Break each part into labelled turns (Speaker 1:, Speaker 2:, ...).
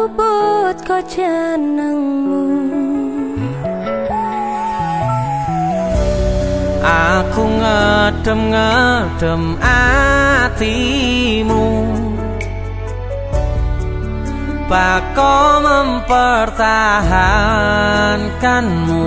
Speaker 1: luput kok jenengmu.
Speaker 2: Aku ngedem-ngedem atimu Bako mempertahankanmu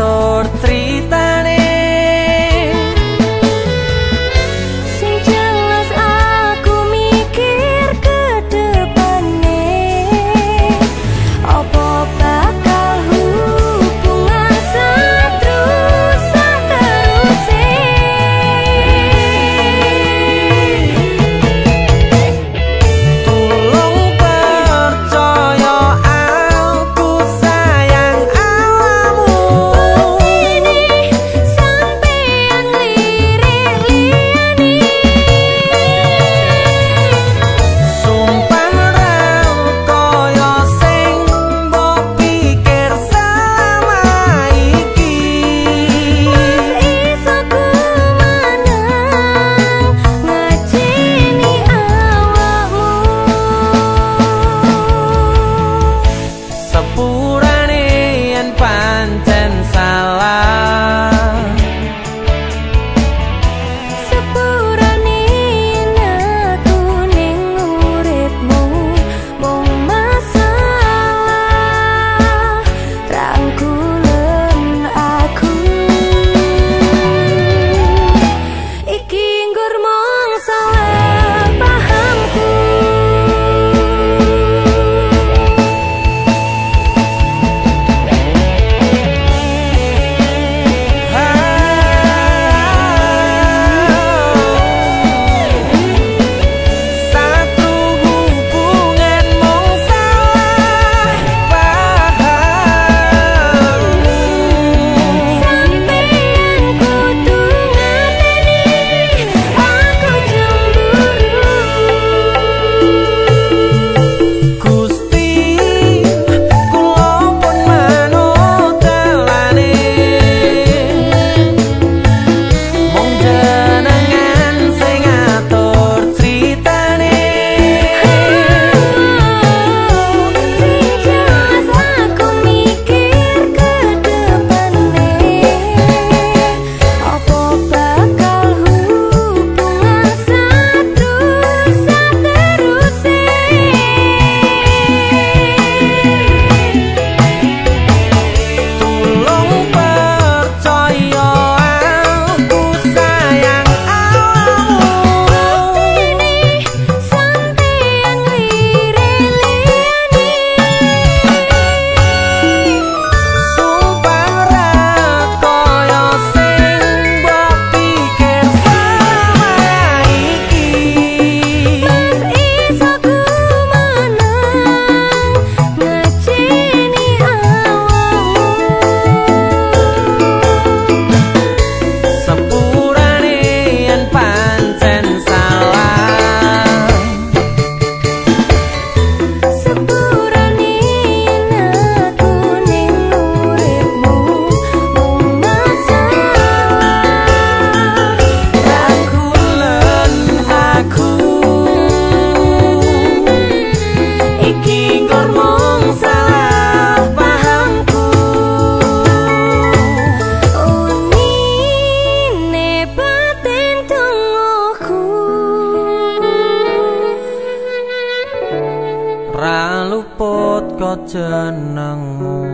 Speaker 2: Or three. Ra luput kok jenengmu